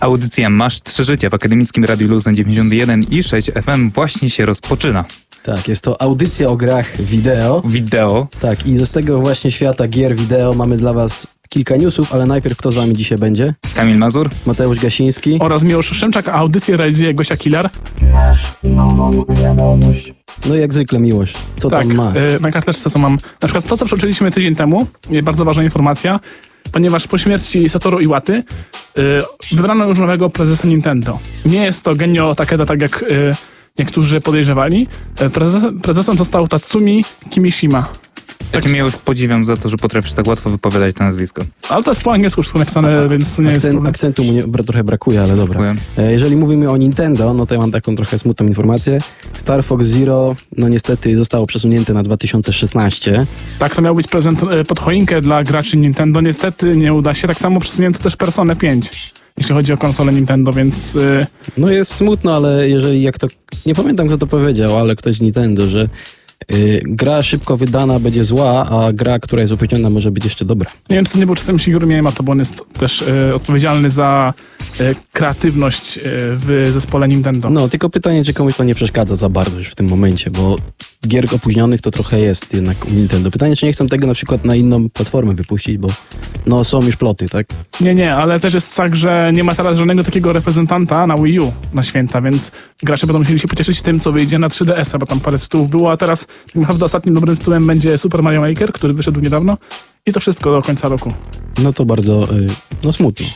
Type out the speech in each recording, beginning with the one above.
Audycja Masz Trzy Życia w Akademickim Radiu Luz na 91 i 6 FM właśnie się rozpoczyna. Tak, jest to audycja o grach wideo. Wideo. Tak, i z tego właśnie świata gier wideo mamy dla was kilka newsów, ale najpierw kto z wami dzisiaj będzie? Kamil Mazur. Mateusz Gasiński. oraz Miłosz Szymczak, a audycję realizuje Gosia Killer. No i jak zwykle Miłość. Co tak, tam ma? y, na karteczce co mam. Na przykład to, co przeczytaliśmy tydzień temu, y, bardzo ważna informacja, ponieważ po śmierci Satoru Iwaty wybrano już nowego prezesa Nintendo. Nie jest to Genio Takeda, tak jak y, niektórzy podejrzewali. Y, Prezes, prezesem został Tatsumi Kimishima. Tak mnie już podziwiam za to, że potrafisz tak łatwo wypowiadać to nazwisko. Ale to jest po angielsku wszystko napisane, więc nie jest Akcent, problem. akcentu mu nie, trochę brakuje, ale dobra. Dziękuję. E, Jeżeli mówimy o Nintendo, no to ja mam taką trochę smutną informację. Star Fox Zero, no niestety zostało przesunięte na 2016. Tak, to miał być prezent y, pod choinkę dla graczy Nintendo. Niestety nie uda się. Tak samo przesunięto też Personę 5, jeśli chodzi o konsolę Nintendo, więc... y, No jest smutno, ale jeżeli jak to... Nie pamiętam kto to powiedział, ale ktoś z Nintendo, że y, gra szybko wydana będzie zła, a gra, która jest opóźniona może być jeszcze dobra. Nie wiem, czy to nie był czasem Shigeru Miyamoto, bo on jest też e, odpowiedzialny za e, kreatywność w zespole Nintendo. No, tylko pytanie, czy komuś to nie przeszkadza za bardzo już w tym momencie, bo gier opóźnionych to trochę jest jednak u Nintendo. Pytanie, czy nie chcą tego na przykład na inną platformę wypuścić, bo no są już ploty, tak? Nie, nie, ale też jest tak, że nie ma teraz żadnego takiego reprezentanta na Wii U na święta, więc gracze będą musieli się pocieszyć tym, co wyjdzie na 3DS-a, bo tam parę tytułów było, a teraz tak naprawdę ostatnim dobrym tytułem będzie Super Mario Maker, który wyszedł niedawno i to wszystko do końca roku. No to bardzo, y, no smutno.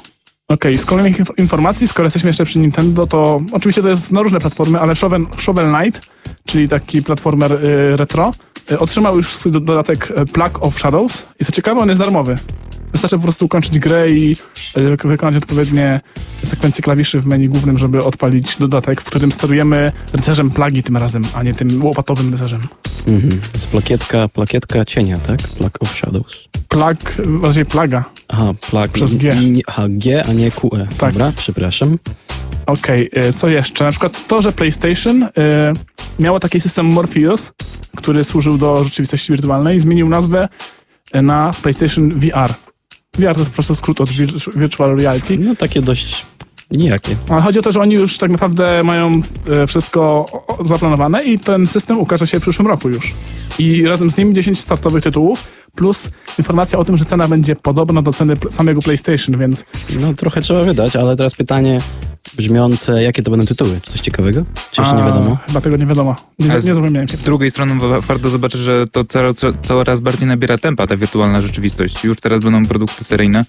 Okej, z kolejnych inf- informacji, skoro jesteśmy jeszcze przy Nintendo, to oczywiście to jest na różne platformy, ale Shovel, Shovel Knight, czyli taki platformer y, retro, y, otrzymał już dodatek y, Plague of Shadows i co ciekawe, on jest darmowy. Wystarczy po prostu ukończyć grę i wyk- wykonać odpowiednie sekwencje klawiszy w menu głównym, żeby odpalić dodatek, w którym sterujemy rycerzem plagi tym razem, a nie tym łopatowym rycerzem. Mhm. Z plakietka, plakietka cienia, tak? Plague of Shadows. Plag, raczej plaga. Aha, plag. Przez G. Aha, G, a nie QE. Tak. Dobra, przepraszam. Okej, y, co jeszcze? Na przykład to, że PlayStation y, miało taki system Morpheus, który służył do rzeczywistości wirtualnej, zmienił nazwę na PlayStation VR. VR to jest po prostu skrót od vir- Virtual Reality. No takie dość nijakie. Ale chodzi o to, że oni już tak naprawdę mają y, wszystko zaplanowane i ten system ukaże się w przyszłym roku już. I razem z nim 10 startowych tytułów, plus informacja o tym, że cena będzie podobna do ceny samego PlayStation, więc No trochę trzeba wydać, ale teraz pytanie brzmiące, jakie to będą tytuły? Coś ciekawego? Czy jeszcze nie a, wiadomo? Chyba tego nie wiadomo. Nie, Ale nie z- zapomniałem się. Z drugiej strony wa- warto zobaczyć, że to coraz, coraz bardziej nabiera tempa ta wirtualna rzeczywistość. Już teraz będą produkty seryjne.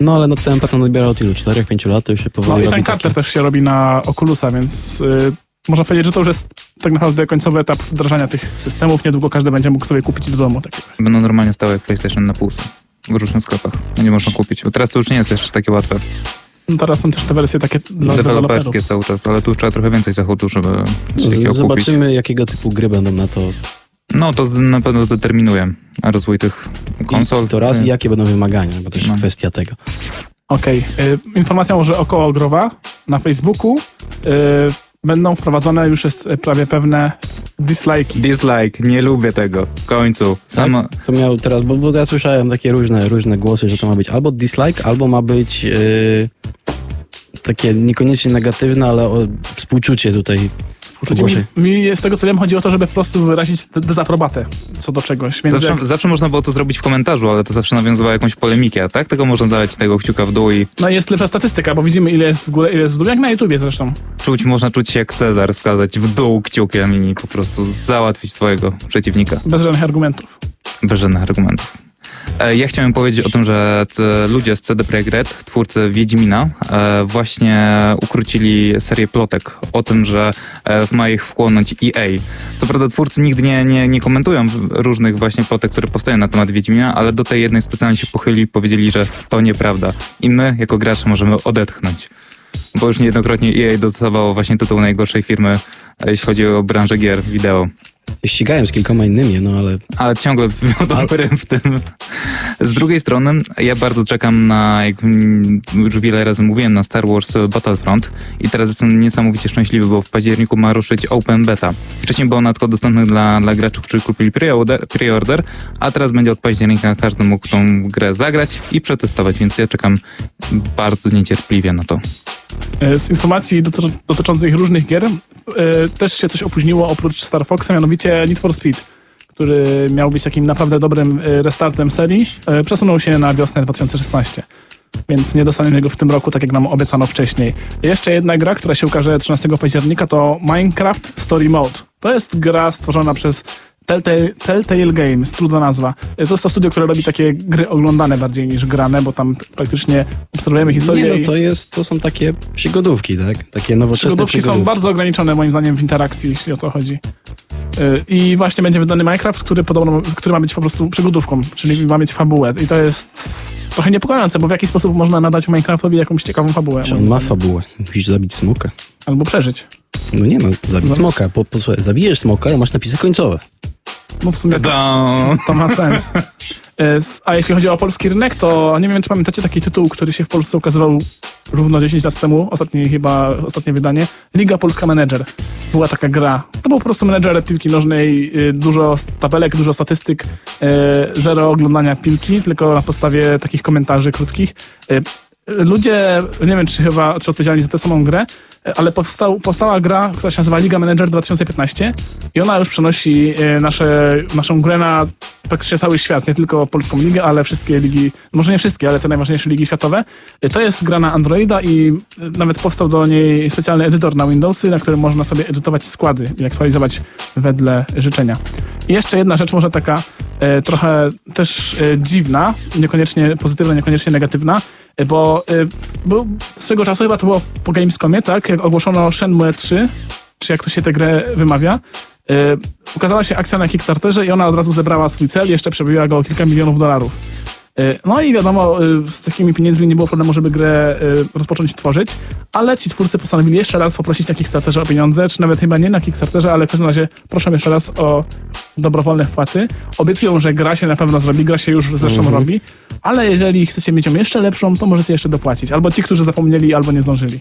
No ale no tempa to nabiera od ilu? 4-5 lat to już się No powoli i ten Carter też się robi na Oculusa, więc y, można powiedzieć, że to już jest tak naprawdę końcowy etap wdrażania tych systemów. Niedługo każdy będzie mógł sobie kupić do domu takie coś. Będą normalnie stałe jak PlayStation na półce. W różnych sklepach. Będzie można kupić. Bo teraz to już nie jest jeszcze takie łatwe. No teraz są też te wersje takie dla. Deweloperskie cały czas, ale tu już trzeba trochę więcej zachodu, żeby coś takiego kupić. Zobaczymy, jakiego typu gry będą na to. No to na pewno zdeterminuje rozwój tych konsol. I to raz i jakie będą wymagania, bo to już No. kwestia tego. Okej, y, informacja może około growa. Na Facebooku y, będą wprowadzone, już jest y, prawie pewne, dislike'i. Dislike, nie lubię tego. W końcu. Samo, To miał teraz, bo, bo ja słyszałem takie różne, różne głosy, że to ma być albo dislike, albo ma być yy, takie niekoniecznie negatywne, ale o, współczucie tutaj. Współczucie mi, mi z tego co wiem chodzi o to, żeby po prostu wyrazić de- dezaprobatę co do czegoś. Więc zawsze, jak, zawsze można było to zrobić w komentarzu, ale to zawsze nawiązywało jakąś polemikę, tak? Tego można dać tego kciuka w dół i no jest lepsza statystyka, bo widzimy ile jest w górę, ile jest w dół, jak na YouTubie zresztą. czuć, można czuć się jak Cezar, wskazać w dół kciukiem i po prostu załatwić swojego przeciwnika. Bez żadnych argumentów. Bez żadnych argumentów. E, Ja chciałem powiedzieć o tym, że ludzie z CD Projekt Red, twórcy Wiedźmina, e, właśnie ukrócili serię plotek o tym, że e, ma ich wchłonąć EA. Co prawda twórcy nigdy nie, nie, nie komentują różnych właśnie plotek, które powstają na temat Wiedźmina, ale do tej jednej specjalnie się pochylili i powiedzieli, że to nieprawda. I my, jako gracze, możemy odetchnąć. Bo już niejednokrotnie EA dostawało właśnie tytuł najgorszej firmy, jeśli chodzi o branżę gier wideo. Ścigałem z kilkoma innymi, no ale Ale ciągle wiodą prym w tym. Z drugiej strony, ja bardzo czekam na, jak już wiele razy mówiłem, na Star Wars Battlefront i teraz jestem niesamowicie szczęśliwy, bo w październiku ma ruszyć Open Beta. Wcześniej było ona tylko dostępna dla, dla graczy, którzy kupili preorder, preorder, a teraz będzie od października każdy mógł tą grę zagrać i przetestować, więc ja czekam bardzo niecierpliwie na to. E, Z informacji doty- dotyczących różnych gier e, też się coś opóźniło oprócz Star Foxa, mianowicie Need for Speed, który miał być takim naprawdę dobrym e, restartem serii, przesunął się na wiosnę 2016. Więc nie dostaniemy go w tym roku, tak jak nam obiecano wcześniej. Jeszcze jedna gra, która się ukaże 13 października, to Minecraft Story Mode. To jest gra stworzona przez Telltale, Telltale Games, trudna nazwa. E, To jest to studio, które robi takie gry oglądane bardziej niż grane, bo tam praktycznie obserwujemy historię. Nie, no to, jest, to są takie przygodówki, tak? Takie nowoczesne Przygodówki są przygodówki. bardzo ograniczone moim zdaniem w interakcji, jeśli o to chodzi. Yy, I właśnie będzie wydany Minecraft, który podobno, który ma być po prostu przygodówką, czyli ma mieć fabułę. I to jest trochę niepokojące, bo w jaki sposób można nadać Minecraftowi jakąś ciekawą fabułę. Czy on ma fabułę? Musisz zabić smoka. Albo przeżyć. No nie no, zabić No. smoka. Po, posłuchaj, zabijesz smoka i masz napisy końcowe. No w sumie to, to ma sens. S- A jeśli chodzi o polski rynek, to nie wiem, czy pamiętacie taki tytuł, który się w Polsce ukazywał równo 10 lat temu, ostatnie chyba, ostatnie wydanie, Liga Polska Manager. Była taka gra. To był po prostu menedżer piłki nożnej, y, dużo tabelek, dużo statystyk, y, zero oglądania piłki, tylko na podstawie takich komentarzy krótkich. Y, Ludzie, nie wiem czy chyba czy odpowiedzialni za tę samą grę, ale powstał, powstała gra, która się nazywa Liga Manager 2015 i ona już przenosi y, nasze, naszą grę na praktycznie cały świat, nie tylko polską ligę, ale wszystkie ligi, może nie wszystkie, ale te najważniejsze ligi światowe. Y, To jest gra na Androida i y, nawet powstał do niej specjalny edytor na Windowsy, na którym można sobie edytować składy i aktualizować wedle życzenia. I jeszcze jedna rzecz, może taka e, trochę też e, dziwna, niekoniecznie pozytywna, niekoniecznie negatywna, bo e, był swego czasu, chyba to było po Gamescomie, tak, jak ogłoszono Shenmue 3, czy jak to się tę grę wymawia, e, ukazała się akcja na Kickstarterze i ona od razu zebrała swój cel, jeszcze przebiła go o kilka milionów dolarów. E, No i wiadomo, e, z takimi pieniędzmi nie było problemu, żeby grę e, rozpocząć tworzyć, ale ci twórcy postanowili jeszcze raz poprosić na Kickstarterze o pieniądze, czy nawet chyba nie na Kickstarterze, ale w każdym razie proszę jeszcze raz o dobrowolne wpłaty. Obiecują, że gra się na pewno zrobi, gra się już zresztą Mhm. robi, ale jeżeli chcecie mieć ją jeszcze lepszą, to możecie jeszcze dopłacić. Albo ci, którzy zapomnieli, albo nie zdążyli.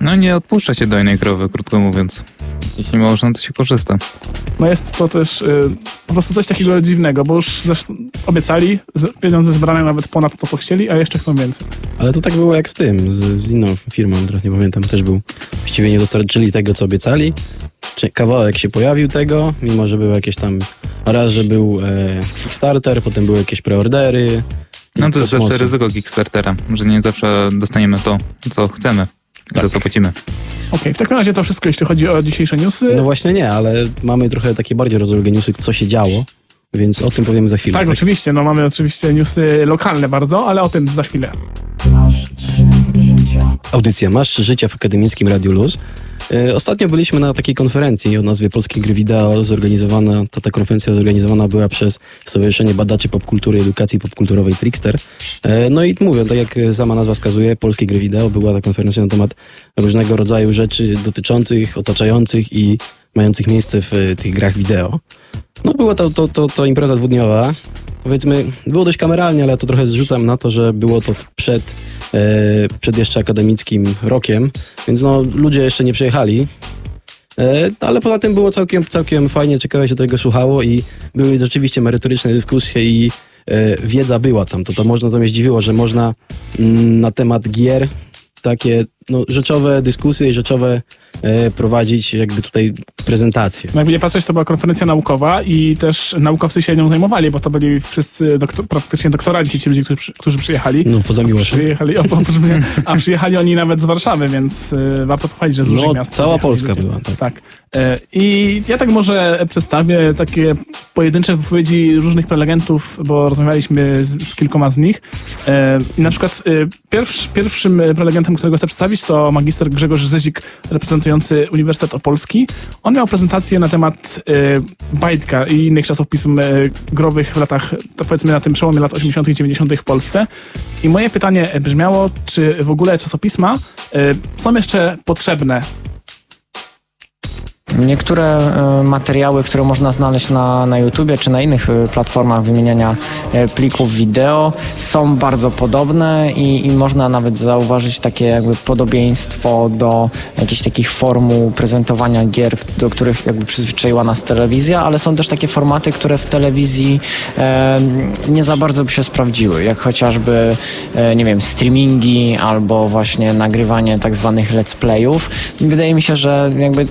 No nie odpuszcza się do innej krowy, krótko mówiąc. Jeśli można, to się korzysta. No jest to też y, po prostu coś takiego dziwnego, bo już zresztą obiecali z, pieniądze zebrane nawet ponad to, co chcieli, a jeszcze chcą więcej. Ale to tak było jak z tym, z, z inną firmą, teraz nie pamiętam, też był. Właściwie nie dostarczyli tego, co obiecali. Czy kawałek się pojawił tego, mimo że były jakieś tam, raz, że był e, Kickstarter, potem były jakieś preordery. No to jest zawsze ryzyko Kickstartera, że nie zawsze dostaniemy to, co chcemy, Tak. za co płacimy. Okej, w takim razie to wszystko, jeśli chodzi o dzisiejsze newsy. No właśnie nie, ale mamy trochę takie bardziej rozległe newsy, co się działo, więc o tym powiemy za chwilę. tak, oczywiście, no mamy oczywiście newsy lokalne bardzo, ale o tym za chwilę. Audycja Masz Życia w Akademickim Radiu Luz. E, Ostatnio byliśmy na takiej konferencji o nazwie Polskie Gry Wideo, zorganizowana, to ta konferencja zorganizowana była przez Stowarzyszenie Badaczy Popkultury i Edukacji Popkulturowej Trickster. E, No i mówię, tak jak sama nazwa wskazuje, Polskie Gry Wideo, była ta konferencja na temat różnego rodzaju rzeczy dotyczących, otaczających i mających miejsce w e, tych grach wideo. No była to, to, to, to impreza dwudniowa. Powiedzmy, było dość kameralnie, ale ja to trochę zrzucam na to, że było to przed, e, przed jeszcze akademickim rokiem, więc no ludzie jeszcze nie przyjechali. E, ale poza tym było całkiem, całkiem fajnie, ciekawe się tego słuchało i były rzeczywiście merytoryczne dyskusje i e, wiedza była tam. To, to można, to mnie zdziwiło, że można mm, na temat gier takie no, rzeczowe dyskusje i rzeczowe e, prowadzić jakby tutaj prezentacje. No jakby nie patrzeć, to była konferencja naukowa i też naukowcy się nią zajmowali, bo to byli wszyscy doktor, praktycznie doktoranci, ci ludzie, którzy, którzy przyjechali. No poza miłością. Przyjechali, oprócz mnie, a przyjechali oni nawet z Warszawy, więc y, warto pochwalić, że z różnych No, miast. cała Polska ludzie. była, tak. Tak. E, I ja tak może przedstawię takie pojedyncze wypowiedzi różnych prelegentów, bo rozmawialiśmy z, z kilkoma z nich. E, na przykład e, pierwsz, pierwszym prelegentem, którego chcę przedstawić, to magister Grzegorz Zezik, reprezentujący Uniwersytet Opolski. On miał prezentację na temat e, Bajtka i innych czasopism e, growych w latach, to powiedzmy na tym przełomie lat 80. i 90. w Polsce. I moje pytanie brzmiało, czy w ogóle czasopisma e, są jeszcze potrzebne Niektóre e, materiały, które można znaleźć na, na YouTubie czy na innych e, platformach wymieniania e, plików wideo są bardzo podobne i, i można nawet zauważyć takie jakby podobieństwo do jakichś takich formuł prezentowania gier, do których jakby przyzwyczaiła nas telewizja, ale są też takie formaty, które w telewizji e, nie za bardzo by się sprawdziły, jak chociażby, e, nie wiem, streamingi albo właśnie nagrywanie tak zwanych let's playów. Wydaje mi się, że jakby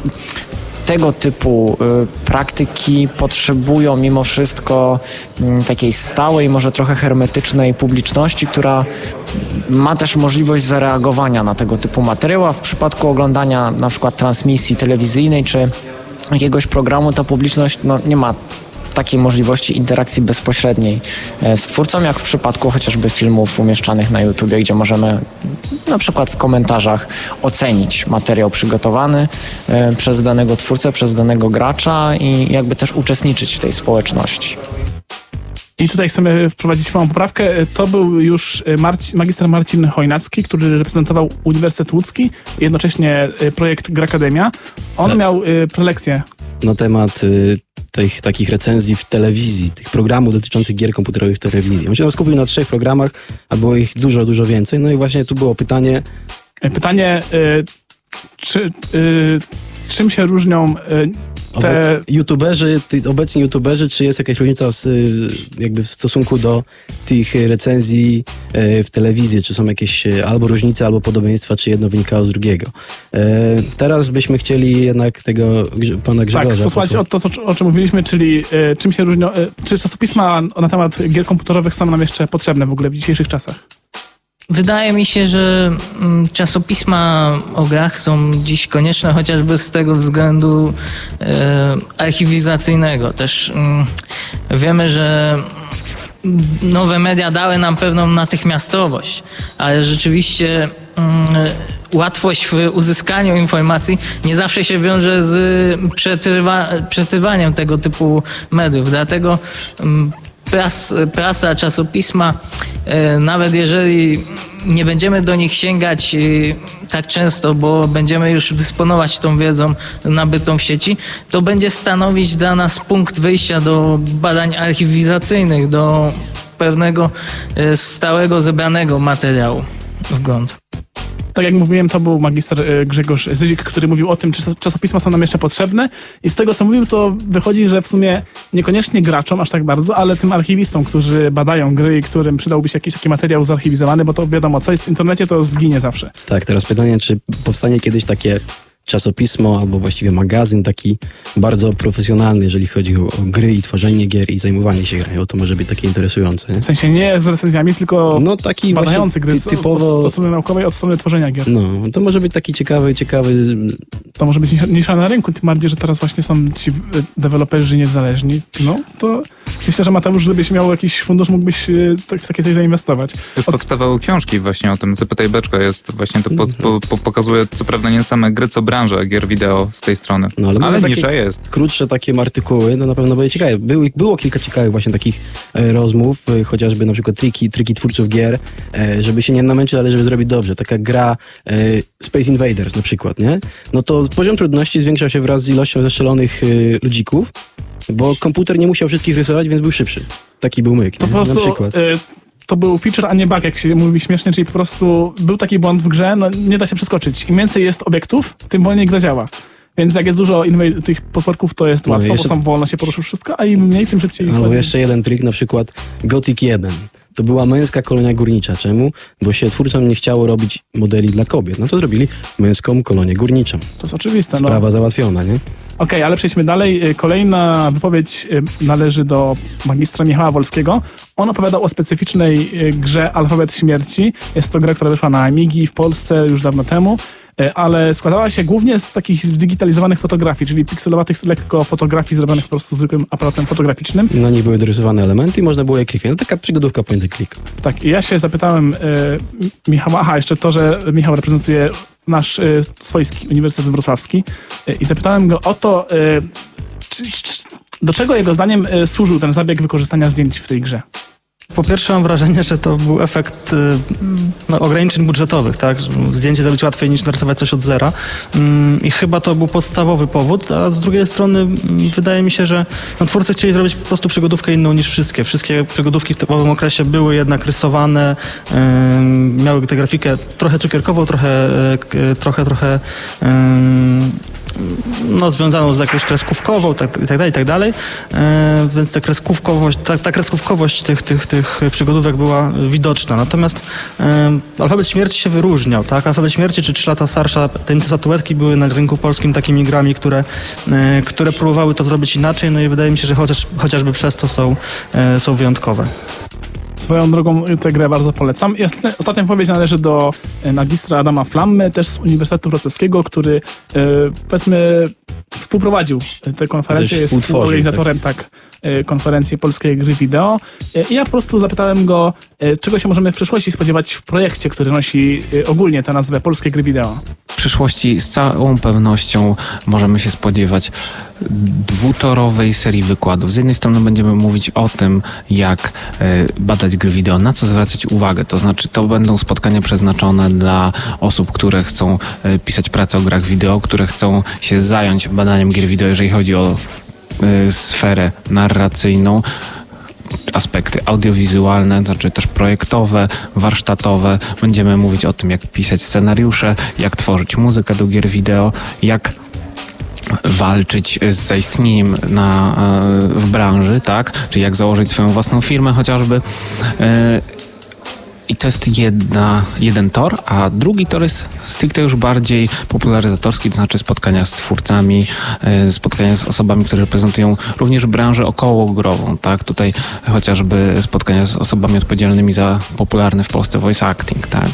tego typu y, praktyki potrzebują mimo wszystko y, takiej stałej, może trochę hermetycznej publiczności, która ma też możliwość zareagowania na tego typu materiał, a w przypadku oglądania na przykład transmisji telewizyjnej czy jakiegoś programu, to publiczność no, nie ma takiej możliwości interakcji bezpośredniej e, z twórcą, jak w przypadku chociażby filmów umieszczanych na YouTube, gdzie możemy na przykład w komentarzach ocenić materiał przygotowany e, przez danego twórcę, przez danego gracza i jakby też uczestniczyć w tej społeczności. I tutaj chcemy wprowadzić małą poprawkę. To był już Marci, magister Marcin Chojnacki, który reprezentował Uniwersytet Łódzki, jednocześnie projekt Grakademia. On tak. miał prelekcję na temat tych takich recenzji w telewizji, tych programów dotyczących gier komputerowych w telewizji. On się tam skupił na trzech programach, a było ich dużo, dużo więcej. No i właśnie tu było pytanie... Pytanie, y, czy, y, czym się różnią y, te... YouTuberzy, obecni YouTuberzy, czy jest jakaś różnica z, jakby w stosunku do tych recenzji e, w telewizji? Czy są jakieś e, albo różnice, albo podobieństwa, czy jedno wynikało z drugiego? Teraz byśmy chcieli jednak tego pana Grzegorza... Tak, posłuchać o to, o czym mówiliśmy, czyli czym się różnią... Czy czasopisma na temat gier komputerowych są nam jeszcze potrzebne w ogóle w dzisiejszych czasach? Wydaje mi się, że mm, czasopisma o grach są dziś konieczne chociażby z tego względu e, archiwizacyjnego. Też mm, wiemy, że nowe media dały nam pewną natychmiastowość, ale rzeczywiście mm, łatwość w uzyskaniu informacji nie zawsze się wiąże z przetrywa, przetrywaniem tego typu mediów. Dlatego pras, prasa, czasopisma, e, nawet jeżeli nie będziemy do nich sięgać e, tak często, bo będziemy już dysponować tą wiedzą nabytą w sieci, to będzie stanowić dla nas punkt wyjścia do badań archiwizacyjnych, do pewnego e, stałego zebranego materiału wgląd tak jak mówiłem, to był magister e, Grzegorz Zyzik, który mówił o tym, czy czasopisma są nam jeszcze potrzebne i z tego, co mówił, to wychodzi, że w sumie niekoniecznie graczom aż tak bardzo, ale tym archiwistom, którzy badają gry i którym przydałby się jakiś taki materiał zarchiwizowany, bo to wiadomo, co jest w internecie, to zginie zawsze. Tak, teraz pytanie, czy powstanie kiedyś takie czasopismo albo właściwie magazyn taki bardzo profesjonalny, jeżeli chodzi o, o gry i tworzenie gier i zajmowanie się grą. To może być takie interesujące. Nie? W sensie nie z recenzjami, tylko no, taki badający gry typowo... od, strony naukowej, od strony tworzenia gier. No, to może być taki ciekawy, ciekawy... To może być nisza na rynku, tym bardziej, że teraz właśnie są ci deweloperzy niezależni. No, to myślę, że Mateusz, gdybyś miał jakiś fundusz, mógłbyś e, tak, w takie coś zainwestować. Już od... powstawały książki właśnie o tym. Zapytaj Beczka jest właśnie to po, po, po, pokazuje co prawda nie same gry, co branżę gier wideo z tej strony. No, ale, ale nisza jest. Krótsze takie artykuły, no na pewno będzie ciekawe. Było, było kilka ciekawych właśnie takich e, rozmów, e, chociażby na przykład triki, triki twórców gier, e, żeby się nie namęczyć, ale żeby zrobić dobrze. Taka gra e, Space Invaders na przykład, nie? No to poziom trudności zwiększał się wraz z ilością zestrzelonych e, ludzików, bo komputer nie musiał wszystkich rysować, więc był szybszy. Taki był myk, po prostu, na przykład. Y to był feature, a nie bug, jak się mówi śmiesznie, czyli po prostu był taki błąd w grze, no nie da się przeskoczyć. Im więcej jest obiektów, tym wolniej gra działa. Więc jak jest dużo tych potworków, to jest no, łatwo, jeszcze... bo tam wolno się poruszyć wszystko, a im mniej, tym szybciej. Albo jeszcze jeden trik, na przykład Gothic 1 to była męska kolonia górnicza. Czemu? Bo się twórcom nie chciało robić modeli dla kobiet. No to zrobili męską kolonię górniczą. To jest oczywiste. No. Sprawa no. załatwiona, nie? Okej, okay, ale przejdźmy dalej. Y, kolejna wypowiedź y, należy do magistra Michała Wolskiego. On opowiadał o specyficznej y, grze Alfabet Śmierci. Jest to gra, która wyszła na Amigi w Polsce już dawno temu. E, ale składała się głównie z takich zdigitalizowanych fotografii, czyli pikselowatych lekko fotografii zrobionych po prostu zwykłym aparatem fotograficznym. Na nich były dorysowane elementy i można było je klikać. No taka przygodówka point and click. Tak, i ja się zapytałem e, Michała, aha, jeszcze to, że Michał reprezentuje nasz e, swojski Uniwersytet Wrocławski i zapytałem go o to, czy, czy, do czego jego zdaniem służył ten zabieg wykorzystania zdjęć w tej grze. Po pierwsze mam wrażenie, że to był efekt y, no, ograniczeń budżetowych, tak? Zdjęcie zrobić łatwiej niż narysować coś od zera mm, i chyba to był podstawowy powód, a z drugiej strony mm, wydaje mi się, że no, twórcy chcieli zrobić po prostu przygodówkę inną niż wszystkie. Wszystkie przygodówki w owym okresie były jednak rysowane, miały tę grafikę trochę cukierkową, trochę, e, trochę, trochę no, związaną z jakąś kreskówkową tak, i tak dalej, i tak dalej. E, więc ta kreskówkowość, ta, ta kreskówkowość tych, tych, tych przygodówek była widoczna. Natomiast e, Alfabet Śmierci się wyróżniał, tak? Alfabet Śmierci czy Trzy lata starsza, te statuetki były na rynku polskim takimi grami, które, e, które próbowały to zrobić inaczej, no i wydaje mi się, że chociaż, chociażby przez to są, e, są wyjątkowe. Swoją drogą tę grę bardzo polecam. I ostatnia wypowiedź należy do e, magistra Adama Flammy, też z Uniwersytetu Wrocławskiego, który e, powiedzmy współprowadził tę konferencję, jest współorganizatorem tak. tak, konferencji Polskiej Gry Wideo. I ja po prostu zapytałem go, czego się możemy w przyszłości spodziewać w projekcie, który nosi ogólnie tę nazwę Polskie Gry Wideo przyszłości z całą pewnością możemy się spodziewać dwutorowej serii wykładów. Z jednej strony będziemy mówić o tym, jak e, badać gry wideo, na co zwracać uwagę. To znaczy, to będą spotkania przeznaczone dla osób, które chcą e, pisać pracę o grach wideo, które chcą się zająć badaniem gier wideo, jeżeli chodzi o e, sferę narracyjną aspekty audiowizualne, znaczy też projektowe, warsztatowe. Będziemy mówić o tym, jak pisać scenariusze, jak tworzyć muzykę do gier wideo, jak walczyć z zaistnieniem na, e, w branży, tak? Czyli jak założyć swoją własną firmę chociażby. I to jest jedna, jeden tor, a drugi tor jest stricte już bardziej popularyzatorski, to znaczy spotkania z twórcami, e, spotkania z osobami, które reprezentują również branżę okołogrową, tak? Tutaj chociażby spotkania z osobami odpowiedzialnymi za popularny w Polsce voice acting, tak?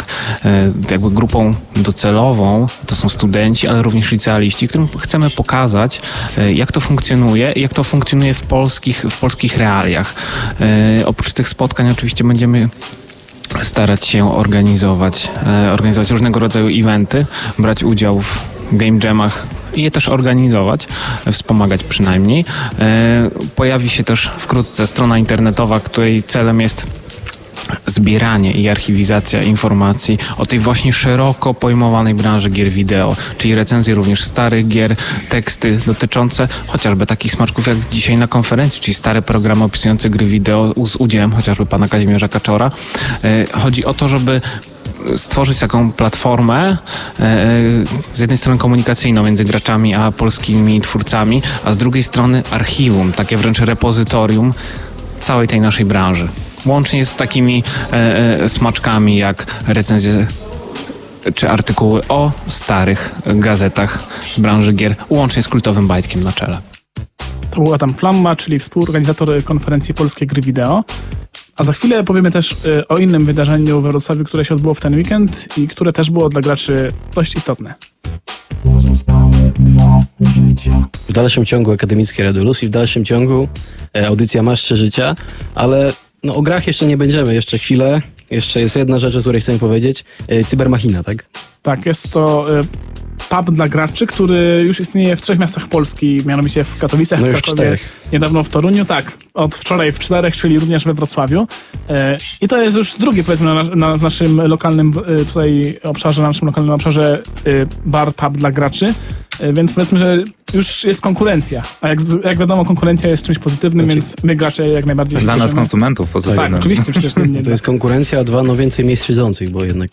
E, jakby grupą docelową to są studenci, ale również licealiści, którym chcemy pokazać, e, jak to funkcjonuje, jak to funkcjonuje w polskich, w polskich realiach. Oprócz tych spotkań oczywiście będziemy starać się organizować, e, organizować różnego rodzaju eventy, brać udział w game jamach i je też organizować, wspomagać przynajmniej. E, pojawi się też wkrótce strona internetowa, której celem jest zbieranie i archiwizacja informacji o tej właśnie szeroko pojmowanej branży gier wideo, czyli recenzje również starych gier, teksty dotyczące chociażby takich smaczków jak dzisiaj na konferencji, czyli stare programy opisujące gry wideo z udziałem chociażby pana Kazimierza Kaczora. E, chodzi o to, żeby stworzyć taką platformę e, z jednej strony komunikacyjną między graczami a polskimi twórcami, a z drugiej strony archiwum, takie wręcz repozytorium całej tej naszej branży. Łącznie z takimi e, e, smaczkami jak recenzje czy artykuły o starych gazetach z branży gier, łącznie z kultowym bajtkiem na czele. To był Adam Flamma, czyli współorganizator konferencji Polskie Gry Wideo. A za chwilę powiemy też y, o innym wydarzeniu we Wrocławiu, które się odbyło w ten weekend i które też było dla graczy dość istotne. W dalszym ciągu Akademickie Radulus i w dalszym ciągu e, audycja Maszcze Życia, ale no, o grach jeszcze nie będziemy, jeszcze chwilę. Jeszcze jest jedna rzecz, o której chcę powiedzieć. E, cybermachina, tak? Tak, jest to e, pub dla graczy, który już istnieje w trzech miastach Polski, mianowicie w Katowicach, no w Krakowie, niedawno w Toruniu, tak, od wczoraj w czterech, czyli również we Wrocławiu. E, I to jest już drugi, powiedzmy, na, na, w naszym lokalnym tutaj obszarze, na naszym lokalnym obszarze bar, pub dla graczy. Więc powiedzmy, że już jest konkurencja. A jak, jak wiadomo, konkurencja jest czymś pozytywnym, znaczy, więc my gracze jak najbardziej... Dla nas konsumentów pozytywnym. Tak, oczywiście, przecież nie, nie To jest konkurencja, a dwa, no więcej miejsc siedzących, bo jednak...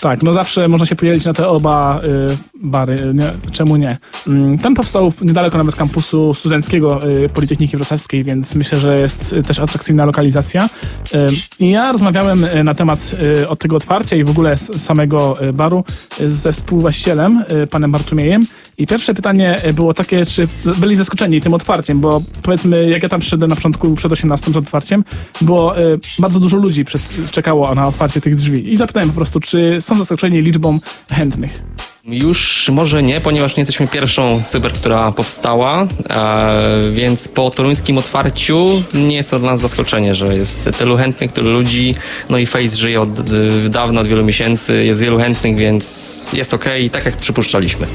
Tak, no zawsze można się podzielić na te oba y, bary, nie, czemu nie. Mm, ten powstał niedaleko nawet kampusu studenckiego y, Politechniki Wrocławskiej, więc myślę, że jest y, też atrakcyjna lokalizacja. Y, I ja rozmawiałem y, na temat y, od tego otwarcia i w ogóle z samego baru ze współwłaścicielem, panem Bartumiejem i pierwsze pytanie było takie, czy byli zaskoczeni tym otwarciem, bo powiedzmy, jak ja tam przyszedłem na początku przed 18 z otwarciem, było bardzo dużo ludzi przed, czekało na otwarcie tych drzwi i zapytałem po prostu, czy są zaskoczeni liczbą chętnych. Już może nie, ponieważ nie jesteśmy pierwszą cyber, która powstała, e, więc po toruńskim otwarciu nie jest to dla nas zaskoczenie, że jest tylu chętnych, tylu ludzi, no i Face żyje od dawna, od wielu miesięcy, jest wielu chętnych, więc jest ok, tak jak przypuszczaliśmy.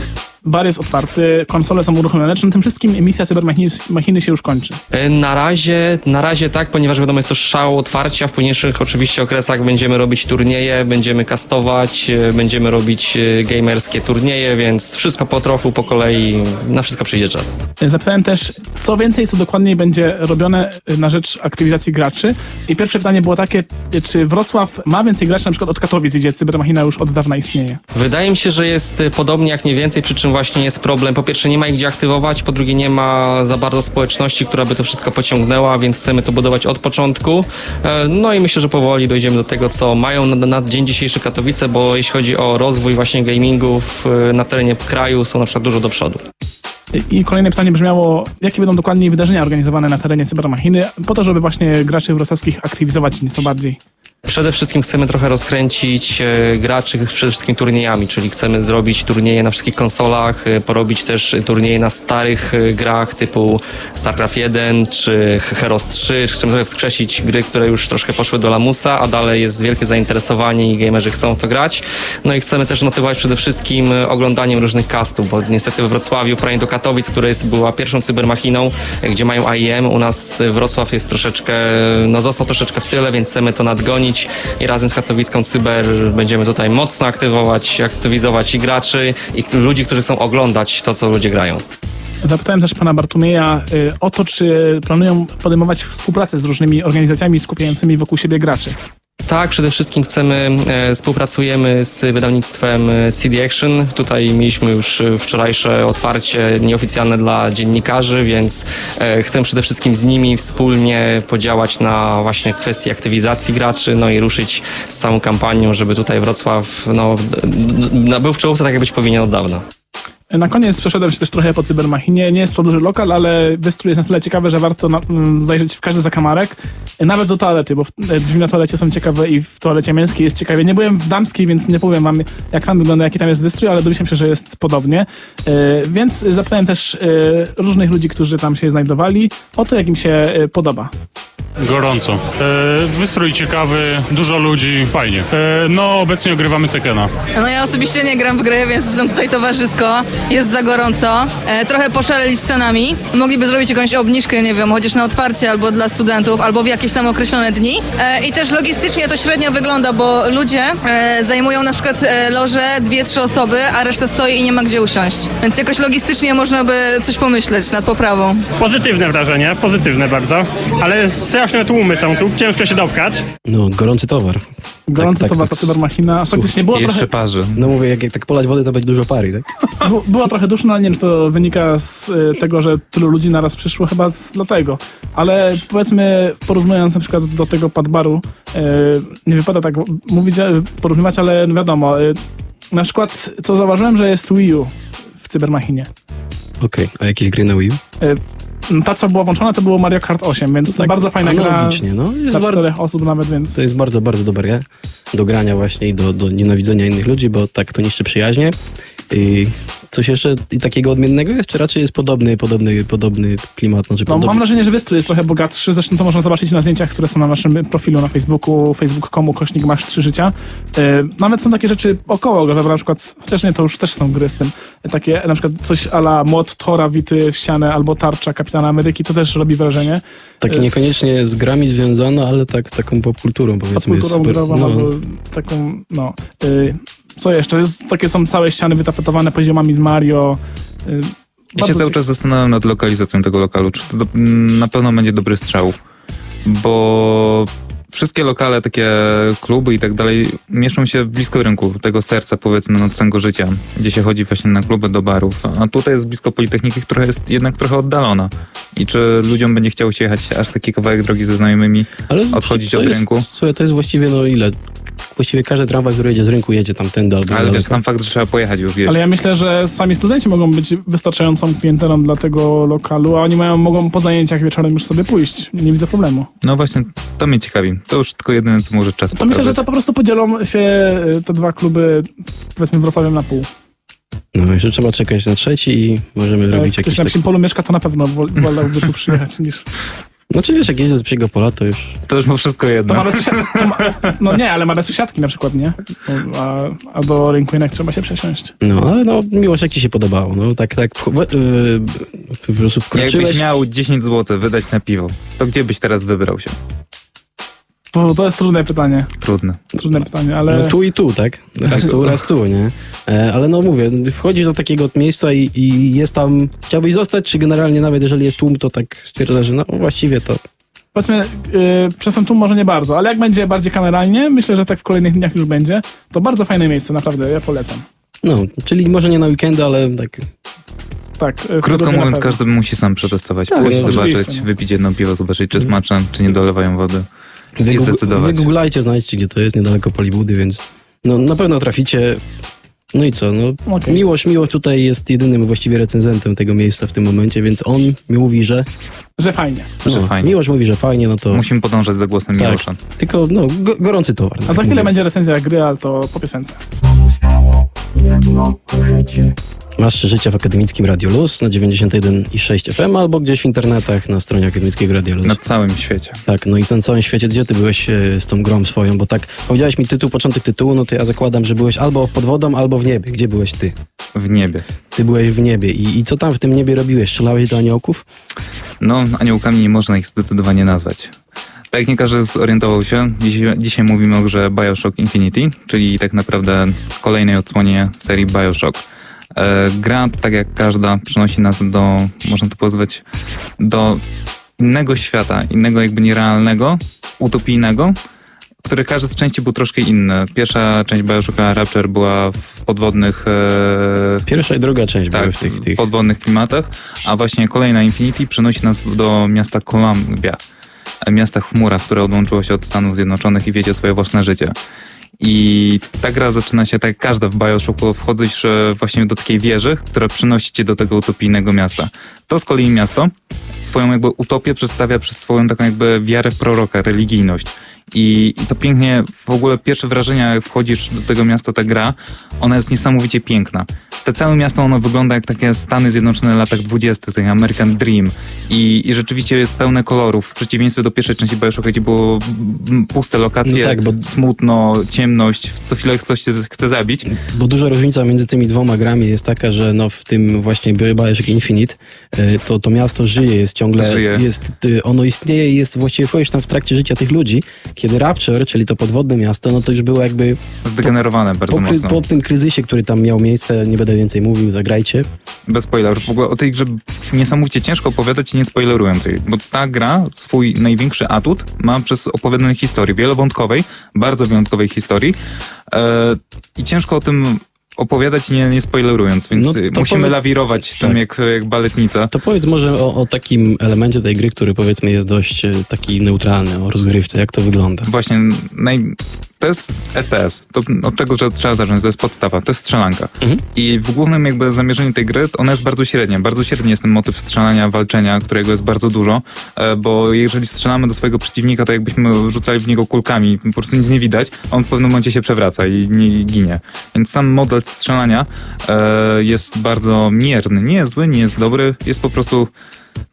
Bar jest otwarty, konsole są uruchomione, czy na tym wszystkim misja cybermachiny machiny się już kończy? E, Na razie, na razie tak, ponieważ wiadomo jest to szał otwarcia. W późniejszych oczywiście okresach będziemy robić turnieje, będziemy kastować, e, będziemy robić e, gamerskie turnieje, więc wszystko po trochu, po kolei, na wszystko przyjdzie czas. Zapytałem też, co więcej, co dokładniej będzie robione na rzecz aktywizacji graczy. I pierwsze pytanie było takie, czy Wrocław ma więcej graczy na przykład od Katowic, gdzie cybermachina już od dawna istnieje? Wydaje mi się, że jest podobnie jak nie więcej, przy czym właśnie jest problem. Po pierwsze nie ma ich gdzie aktywować, po drugie nie ma za bardzo społeczności, która by to wszystko pociągnęła, więc chcemy to budować od początku. E, No i myślę, że powoli dojdziemy do tego, co mają na, na dzień dzisiejszy Katowice, bo jeśli chodzi o rozwój właśnie gamingów na terenie kraju są na przykład dużo do przodu. I kolejne pytanie brzmiało, jakie będą dokładnie wydarzenia organizowane na terenie cybermachiny, po to, żeby właśnie graczy wrocławskich aktywizować nieco bardziej. Przede wszystkim chcemy trochę rozkręcić e, graczy przede wszystkim turniejami, czyli chcemy zrobić turnieje na wszystkich konsolach, e, porobić też turnieje na starych e, grach typu StarCraft 1 czy Heroes 3. Chcemy trochę wskrzesić gry, które już troszkę poszły do lamusa, a dalej jest wielkie zainteresowanie i gamerzy chcą w to grać. No i chcemy też motywować przede wszystkim oglądaniem różnych castów, bo niestety we Wrocławiu, prawie do Katowic, która jest, była pierwszą cybermachiną, gdzie mają IEM, u nas Wrocław jest troszeczkę, no został troszeczkę w tyle, więc chcemy to nadgonić i razem z katowicką cyber będziemy tutaj mocno aktywować, aktywizować i graczy, i ludzi, którzy chcą oglądać to, co ludzie grają. Zapytałem też pana Bartumieja y, o to, czy planują podejmować współpracę z różnymi organizacjami skupiającymi wokół siebie graczy. Tak, przede wszystkim chcemy, e, współpracujemy z wydawnictwem e, CD Action. Tutaj mieliśmy już e, wczorajsze otwarcie nieoficjalne dla dziennikarzy, więc e, chcemy przede wszystkim z nimi wspólnie podziałać na właśnie kwestii aktywizacji graczy, no i ruszyć z całą kampanią, żeby tutaj Wrocław no, d- d- był w czołówce tak jak być powinien od dawna. Na koniec przeszedłem się też trochę po cybermachinie. Nie jest to duży lokal, ale wystrój jest na tyle ciekawy, że warto na, mm, zajrzeć w każdy zakamarek. Nawet do toalety, bo w- e, drzwi na toalecie są ciekawe i w toalecie męskiej jest ciekawie. Nie byłem w damskiej, więc nie powiem wam, jak tam wygląda, jaki tam jest wystrój, ale domyślam się, że jest podobnie. E, Więc zapytałem też e, różnych ludzi, którzy tam się znajdowali, o to, jak im się e, podoba. Gorąco. E, wystrój ciekawy, dużo ludzi, fajnie. E, no, obecnie ogrywamy Tekena. No ja osobiście nie gram w gry, więc jestem tutaj towarzysko. Jest za gorąco. E, trochę poszaleli z cenami. Mogliby zrobić jakąś obniżkę, nie wiem, chociaż na otwarcie albo dla studentów, albo w jakieś tam określone dni. E, I też logistycznie to średnio wygląda, bo ludzie e, zajmują na przykład e, loże dwie, trzy osoby, a reszta stoi i nie ma gdzie usiąść. Więc jakoś logistycznie można by coś pomyśleć nad poprawą. Pozytywne wrażenie, pozytywne bardzo, ale straszne tłumy są tu, ciężko się dopchać. No, gorący towar. Gorący tak, towar tak. ta cybermachina. Faktycznie było trochę, parzy. No mówię, jak, jak tak polać wody, to będzie dużo pary, tak? było trochę duszno, ale nie wiem, czy to wynika z e, tego, że tylu ludzi naraz przyszło, chyba z, dlatego. Ale powiedzmy, porównując na przykład do tego padbaru, e, nie wypada tak mówić, e, porównywać, ale no wiadomo, e, na przykład, co zauważyłem, że jest Wii U w cybermachinie. Okej, a jakieś gry na Wii U? E, ta, co była włączona, to było Mario Kart 8, więc tak bardzo fajna gra no. Jest dla czterech osób nawet, więc... to jest bardzo, bardzo dobra gra do grania właśnie i do, do nienawidzenia innych ludzi, bo tak to niszczy przyjaźnie. I coś jeszcze i takiego odmiennego jest, czy raczej jest podobny, podobny, podobny klimat? Znaczy No, podobny... mam wrażenie, że wystrój jest trochę bogatszy, zresztą to można zobaczyć na zdjęciach, które są na naszym profilu na Facebooku, facebook.com, kośnik masz trzy życia. E, nawet są takie rzeczy około, że na przykład, chociaż nie, to już też są gry z tym, e, takie na przykład coś ala młot Tora wity w ścianę albo tarcza Kapitana Ameryki, to też robi wrażenie. Takie niekoniecznie z grami związane, ale tak z taką popkulturą powiedzmy. jest Kulturą super. grową No. albo taką, no. E, co jeszcze? Jest, takie są całe ściany wytapetowane poziomami z Mario. E, Ja się cały czas zastanawiam nad lokalizacją tego lokalu. Czy to do, na pewno będzie dobry strzał? Bo wszystkie lokale, takie kluby i tak dalej mieszczą się blisko rynku, tego serca powiedzmy no, całego życia, gdzie się chodzi właśnie na kluby do barów. A tutaj jest blisko Politechniki, która jest jednak trochę oddalona. I czy ludziom będzie chciało się jechać aż taki kawałek drogi ze znajomymi? Ale odchodzić od jest, rynku? Słuchaj, to jest właściwie no ile? Właściwie każdy tramwaj, który jedzie z rynku, jedzie tamtędy albo Ale wiesz, sam fakt, że trzeba pojechać już, wiesz. Ale ja myślę, że sami studenci mogą być wystarczającą klientelą dla tego lokalu, a oni mają, mogą po zajęciach wieczorem już sobie pójść. Nie widzę problemu. No właśnie, to mnie ciekawi. To już tylko jedyne, co może czas To myślę, że pokazać. to po prostu podzielą się y, te dwa kluby, powiedzmy, Wrocławiem na pół. No jeszcze trzeba czekać na trzeci i możemy Jak robić ktoś jakieś na takie... psim polu mieszka, to na pewno wol- wolałby tu przyjechać niż... Znaczy wiesz, jak jeźdzę z psiego pola, to już... To już ma wszystko To jedno. ma bez przesiadki, to ma, no nie, ale ma bez przesiadki na przykład, nie? A, a do rynku jednak trzeba się przesiąść. No, ale no, miłość, jak ci się podobało? No, tak, tak, w, yy, po prostu wkroczyłeś... Jakbyś miał 10 zł wydać na piwo, to gdzie byś teraz wybrał się? Bo to jest trudne pytanie. Trudne. Trudne pytanie, ale... No tu i tu, tak? Raz tu, raz tu, nie? E, ale no mówię, wchodzisz do takiego miejsca i, i jest tam, chciałbyś zostać, czy generalnie nawet jeżeli jest tłum, to tak stwierdzasz, że no właściwie to Powiedzmy, yy, przez ten tłum może nie bardzo, ale jak będzie bardziej kameralnie, myślę, że tak w kolejnych dniach już będzie, to bardzo fajne miejsce, naprawdę, ja polecam. No, czyli może nie na weekendy, ale tak. Tak. w Krótko mówiąc, każdy musi sam przetestować, Tak, pójść, no, zobaczyć, no. wypić jedno piwo, zobaczyć, czy smaczne, czy nie dolewają wody. Wygooglajcie, znajdźcie, gdzie to jest, niedaleko Polibudy, więc no na pewno traficie. No i co, no Okej. Miłosz, Miłosz tutaj jest jedynym właściwie recenzentem tego miejsca w tym momencie, więc on mi mówi, że... Że fajnie. Że no, fajnie. Miłosz mówi, że fajnie, no to... Musimy podążać za głosem Tak. Miłosza. Tylko, no, go, gorący towar. A tak za chwilę mówię. będzie recenzja gry, ale to po piosence. Masz życie w akademickim Radio Luz na 91,6 FM albo gdzieś w internetach na stronie akademickiego Radio Luz. Na całym świecie. Tak, no i na całym świecie, gdzie ty byłeś e, z tą grą swoją? Bo tak powiedziałeś mi tytuł, początek tytułu, no to ja zakładam, że byłeś albo pod wodą, albo w niebie. Gdzie byłeś ty? W niebie. Ty byłeś w niebie. I, i co tam w tym niebie robiłeś? Strzelałeś do aniołków? No, aniołkami nie można ich zdecydowanie nazwać. Tak jak nie każdy zorientował się, dzisiaj, dzisiaj mówimy o grze Bioshock Infinity, czyli tak naprawdę kolejnej odsłonie serii Bioshock. E, gra, tak jak każda, przynosi nas do, można to pozwać, do innego świata, innego jakby nierealnego, utopijnego, który każdy z części był troszkę inny. Pierwsza część Bioshocka Rapture była w podwodnych e, Pierwsza i druga część tak, były w tych... tych... podwodnych klimatach, a właśnie kolejna Infinity przenosi nas do miasta Columbia, e, miasta w chmurach, które odłączyło się od Stanów Zjednoczonych i wiedzie swoje własne życie. I ta gra zaczyna się tak jak każda w Bioshocku, wchodzisz właśnie do takiej wieży, która przenosi cię do tego utopijnego miasta. To z kolei miasto swoją jakby utopię przedstawia przez swoją taką jakby wiarę w proroka, religijność. I, I to pięknie, w ogóle pierwsze wrażenia, jak wchodzisz do tego miasta, ta gra, ona jest niesamowicie piękna. To całe miasto, ono wygląda jak takie Stany Zjednoczone latach 20., ten American Dream. I, I rzeczywiście jest pełne kolorów, w przeciwieństwie do pierwszej części Bioshocka, gdzie było puste lokacje, No tak, bo- smutno, ciemność, co chwilę coś się chce zabić. Bo duża różnica między tymi dwoma grami jest taka, że no w tym właśnie Bioshock Infinite e, to, to miasto żyje, jest ciągle, Żyje. jest, y, ono istnieje i jest właściwie wchodzisz tam w trakcie życia tych ludzi, kiedy Rapture, czyli to podwodne miasto, no to już było jakby Zdegenerowane bardzo po, mocno. po tym kryzysie, który tam miał miejsce, nie będę więcej mówił, zagrajcie. Bez spoilerów. W ogóle o tej grze niesamowicie ciężko opowiadać nie spoilerując jej, bo ta gra swój największy atut ma przez opowiadanie historii, wielowątkowej, bardzo wyjątkowej historii e, i ciężko o tym opowiadać nie, nie spoilerując, więc No musimy powiedz- lawirować tym Tak. jak, jak baletnica. To powiedz może o, o takim elemencie tej gry, który powiedzmy jest dość e, taki neutralny, o rozgrywce, jak to wygląda. Właśnie naj... to jest FPS. To od czego trzeba- zacząć? To jest podstawa, to jest strzelanka. Mhm. I w głównym jakby zamierzeniu tej gry ona jest bardzo średnia. Bardzo średni jest ten motyw strzelania, walczenia, którego jest bardzo dużo, e, bo jeżeli strzelamy do swojego przeciwnika, to jakbyśmy rzucali w niego kulkami, po prostu nic nie widać, a on w pewnym momencie się przewraca i nie ginie. Więc sam model strzelania e, jest bardzo mierny. Nie jest zły, nie jest dobry, jest po prostu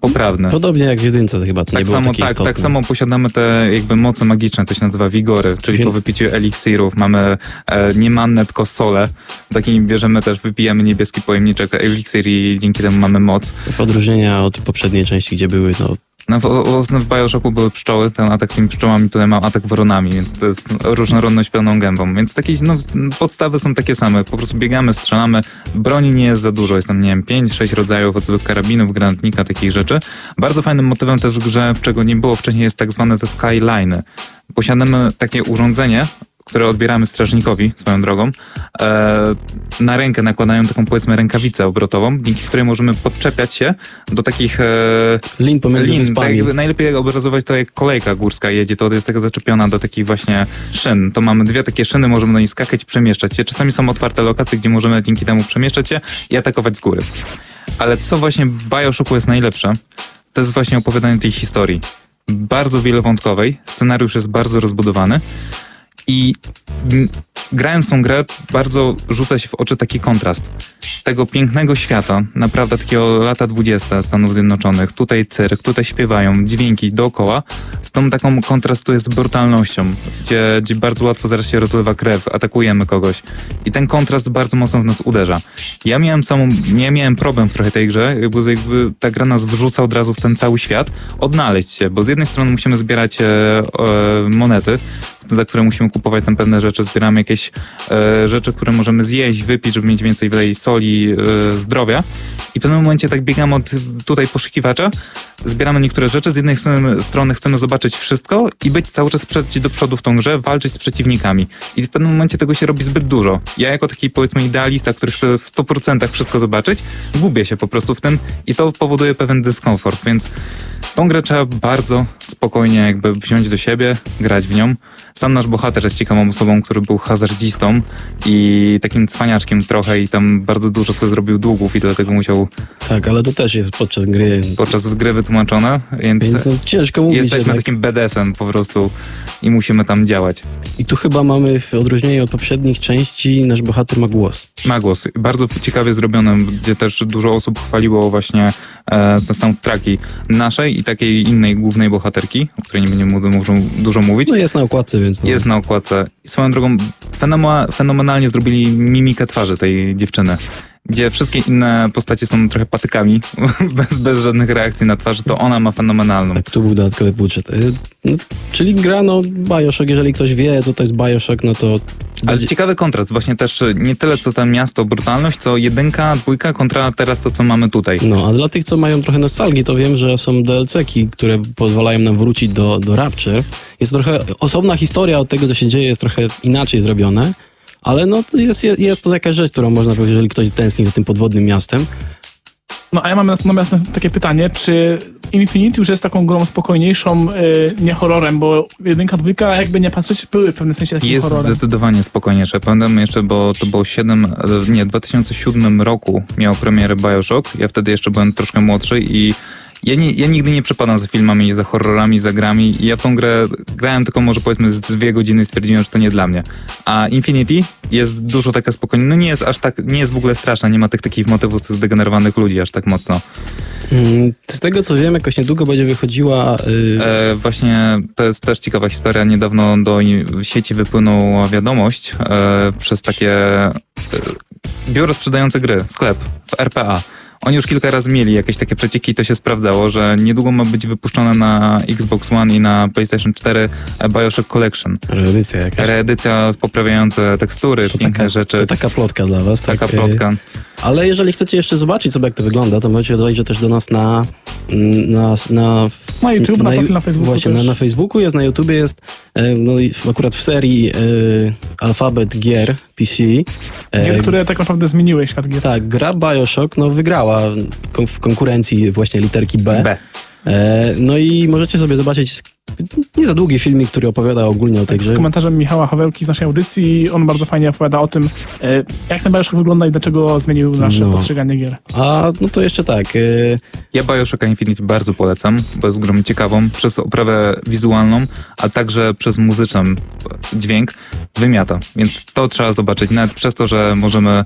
poprawny. Podobnie jak w jedynce chyba to nie Tak było samo, takie tak, istotne. tak samo posiadamy te jakby moce magiczne, to się nazywa wigory, czyli po wypiciu eliksirów mamy e, nie mannę, tylko solę. Takim bierzemy też, wypijemy niebieski pojemniczek eliksir i dzięki temu mamy moc. W odróżnienia od poprzedniej części, gdzie były no, No, w, w Bioshocku były pszczoły, ten atak tymi pszczołami, tutaj mam atak woronami, więc to jest różnorodność pełną gębą. Więc takie, no, podstawy są takie same, po prostu biegamy, strzelamy, broni nie jest za dużo, jest tam, nie wiem, 5-6 rodzajów od zwykłych karabinów, granatnika, takich rzeczy. Bardzo fajnym motywem też w grze, w czego nie było wcześniej, jest tak zwane te skyline. Posiadamy takie urządzenie, które odbieramy strażnikowi swoją drogą, e, na rękę nakładają taką powiedzmy rękawicę obrotową, dzięki której możemy podczepiać się do takich e, lin pomiędzy lin. Tak, najlepiej obrazować to jak kolejka górska jedzie, to jest taka zaczepiona do takich właśnie szyn. To mamy dwie takie szyny, możemy na nich skakać i przemieszczać się. Czasami są otwarte lokacje, gdzie możemy dzięki temu przemieszczać się i atakować z góry. Ale co właśnie w Bioshocku jest najlepsze, to jest właśnie opowiadanie tej historii. Bardzo wielowątkowej, scenariusz jest bardzo rozbudowany I grając tą grę, bardzo rzuca się w oczy taki kontrast tego pięknego świata, naprawdę takiego lata 20 Stanów Zjednoczonych. Tutaj cyrk, tutaj śpiewają, dźwięki dookoła. Z tą taką kontrastu jest brutalnością, gdzie, gdzie bardzo łatwo zaraz się rozlewa krew, atakujemy kogoś. I ten kontrast bardzo mocno w nas uderza. Ja miałem samą, nie miałem problem w trochę tej grze, jakby, jakby ta gra nas wrzuca od razu w ten cały świat, odnaleźć się, bo z jednej strony musimy zbierać e, e, monety, za które musimy kupować tam pewne rzeczy, zbieramy jakieś e, rzeczy, które możemy zjeść, wypić, żeby mieć więcej w tej soli, e, zdrowia. I w pewnym momencie tak biegamy od tutaj poszukiwacza, zbieramy niektóre rzeczy, z jednej strony- chcemy zobaczyć wszystko i być cały czas przejść do przodu w tą grze, walczyć z przeciwnikami. I w pewnym momencie tego się robi zbyt dużo. Ja jako taki powiedzmy idealista, który chce w 100% wszystko zobaczyć, gubię się po prostu w tym i to powoduje pewien dyskomfort, więc tą grę trzeba bardzo spokojnie jakby wziąć do siebie, grać w nią. Sam nasz bohater jest ciekawą osobą, który był hazardzistą i takim cwaniaczkiem trochę i tam bardzo dużo sobie zrobił długów i dlatego musiał Tak, ale to też jest podczas gry. podczas gry wytłumaczone, więc, Więc no, ciężko mówić jesteśmy jednak. takim BDS-em po prostu i musimy tam działać. I tu chyba mamy w odróżnieniu od poprzednich części, nasz bohater ma głos. Ma głos. Bardzo ciekawie zrobione, gdzie też dużo osób chwaliło właśnie e, te soundtracki naszej i takiej innej głównej bohaterki, o której nie będziemy dużo, dużo mówić. No jest na okładce, więc no. Jest na okładce. I swoją drogą fenomenalnie zrobili mimikę twarzy tej dziewczyny. Gdzie wszystkie inne postacie są trochę patykami, bez, bez żadnych reakcji na twarzy, to ona ma fenomenalną. Tak, tu był dodatkowy budżet. Y, No, czyli gra, no Bioshock, jeżeli ktoś wie, co to jest Bioshock, no to... Ale będzie- ciekawy kontrast, właśnie też y, nie tyle co tam miasto, brutalność, co jedynka, dwójka kontra teraz to, co mamy tutaj. No, a dla tych, co mają trochę nostalgii, to wiem, że są DLC-ki, które pozwalają nam wrócić do, do Rapture. Jest trochę osobna historia od tego, co się dzieje, jest trochę inaczej zrobione, ale no, jest, jest to jakaś rzecz, którą można powiedzieć, jeżeli ktoś tęskni za tym podwodnym miastem. No a ja mam natomiast takie pytanie, czy Infinity już jest taką grą spokojniejszą, y, nie horrorem, bo jedynka, dwójka, jakby nie patrzeć, były w pewnym sensie takim Jest horrorem. zdecydowanie spokojniejsze. Pamiętam jeszcze, bo to było 7, e, nie, w 2007 roku miał premierę Bioshock. Ja wtedy jeszcze byłem troszkę młodszy i ja, nie, ja nigdy nie przepadam za filmami, za horrorami, za grami ja w tą grę grałem tylko może powiedzmy z dwie godziny i stwierdziłem, że to nie dla mnie. A Infinity jest dużo taka spokojna, no nie jest aż tak, nie jest w ogóle straszna, nie ma tych takich motywów z zdegenerowanych ludzi aż tak mocno. Mm, Z tego, co wiem, jakoś niedługo będzie wychodziła... y, E, właśnie to jest też ciekawa historia. Niedawno do sieci wypłynęła wiadomość e, przez takie e, biuro sprzedające gry, sklep w RPA. Oni już kilka razy mieli jakieś takie przecieki i to się sprawdzało, że niedługo ma być wypuszczone na Xbox One i na PlayStation 4 Bioshock Collection. Reedycja jakaś. Reedycja poprawiająca tekstury, To piękne taka, rzeczy. to taka plotka dla was. taka tak, y, plotka. Ale jeżeli chcecie jeszcze zobaczyć sobie, jak to wygląda, to możecie dojść też do nas na... mm, na, na Na YouTube, na profil na Facebooku Właśnie, na, na Facebooku jest, na YouTubie jest, e, no i akurat w serii e, Alfabet Gier PC. e, Gier, które tak naprawdę zmieniły świat gier. Tak, gra Bioshock no, wygrała w konkurencji właśnie literki B. B. E, no i możecie sobie zobaczyć nie za długi filmik, który opowiada ogólnie o tej Tak, z grze. komentarzem Michała Hawełki z naszej audycji. On bardzo fajnie opowiada o tym, e, jak ten Bioshock wygląda i dlaczego zmienił nasze No. postrzeganie gier. A no to jeszcze tak. E, Ja Bioshocka Infinite bardzo polecam, bo jest grą ciekawą przez oprawę wizualną, a także przez muzyczny dźwięk wymiata. Więc to trzeba zobaczyć. Nawet przez to, że możemy e,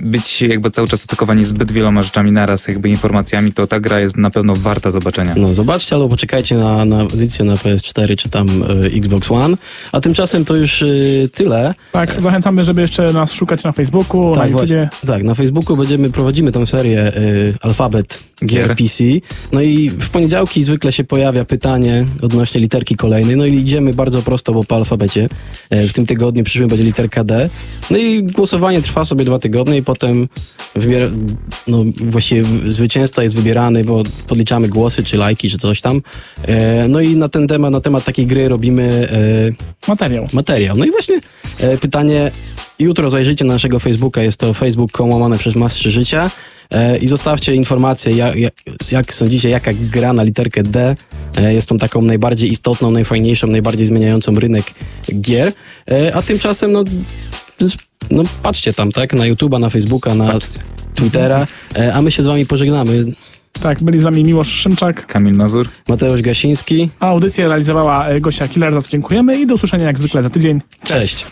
być jakby cały czas atakowani zbyt wieloma rzeczami naraz, jakby informacjami, to ta gra jest na pewno warta zobaczenia. No, zobaczcie albo poczekajcie na, na edycję na PS4 czy tam e, Xbox One. A tymczasem to już e, tyle. Tak, zachęcamy, żeby jeszcze nas szukać na Facebooku, na Tak, YouTubie. właśnie. tak, na Facebooku będziemy prowadzimy tą serię y, Alfabet Gier. PC. No i w poniedziałki zwykle się pojawia pytanie odnośnie literki kolejnej. No i idziemy bardzo prosto, bo po alfabecie. E, w tym tygodniu przyszłym będzie literka D. No i głosowanie trwa sobie dwa tygodnie i potem wybiera, no właściwie zwycięzca jest wybierany, bo podliczamy głosy, czy lajki, czy coś tam. E, no i na ten temat, na temat takiej gry robimy e, Materiał. materiał. No i właśnie e, pytanie, jutro zajrzyjcie na naszego Facebooka, jest to facebook.com łamane przez Mastrze Życia i zostawcie informację, jak, jak, jak sądzicie, jaka gra na literkę D jest tą taką najbardziej istotną, najfajniejszą, najbardziej zmieniającą rynek gier, a tymczasem no, no patrzcie tam, tak, na YouTube'a, na Facebooka, na Patrzcie. Twittera, a my się z wami pożegnamy. Tak, byli z nami Miłosz Szymczak, Kamil Mazur. Mateusz Gasiński. a audycję realizowała e, Gosia Killer. Za co dziękujemy i do usłyszenia jak zwykle za tydzień. Cześć.